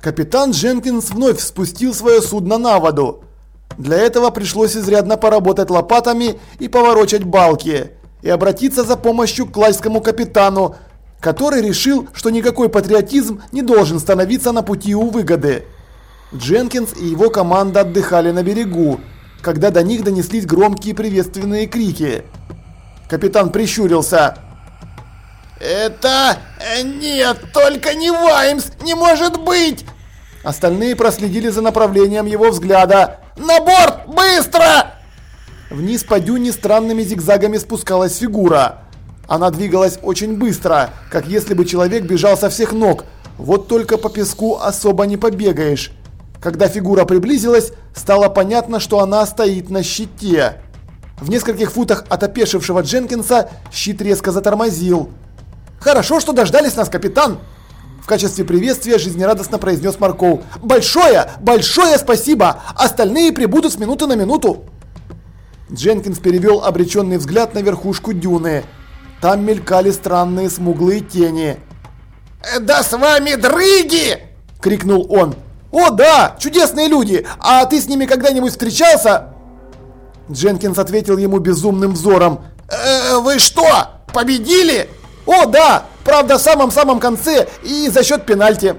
Капитан Дженкинс вновь спустил свое судно на воду. Для этого пришлось изрядно поработать лопатами и поворочать балки, и обратиться за помощью к лайскому капитану, который решил, что никакой патриотизм не должен становиться на пути у выгоды. Дженкинс и его команда отдыхали на берегу, когда до них донеслись громкие приветственные крики. Капитан прищурился. «Это... Э, нет, только не Ваймс! Не может быть!» Остальные проследили за направлением его взгляда. «На борт! Быстро!» Вниз по дюне странными зигзагами спускалась фигура. Она двигалась очень быстро, как если бы человек бежал со всех ног. Вот только по песку особо не побегаешь. Когда фигура приблизилась, стало понятно, что она стоит на щите. В нескольких футах от опешившего Дженкинса щит резко затормозил. «Хорошо, что дождались нас, капитан!» В качестве приветствия жизнерадостно произнес Марков. «Большое, большое спасибо! Остальные прибудут с минуты на минуту!» Дженкинс перевел обреченный взгляд на верхушку дюны. Там мелькали странные смуглые тени. «Да с вами дрыги!» – крикнул он. «О да, чудесные люди! А ты с ними когда-нибудь встречался?» Дженкинс ответил ему безумным взором. «Э, «Вы что, победили?» «О да, правда в самом-самом конце и за счет пенальти».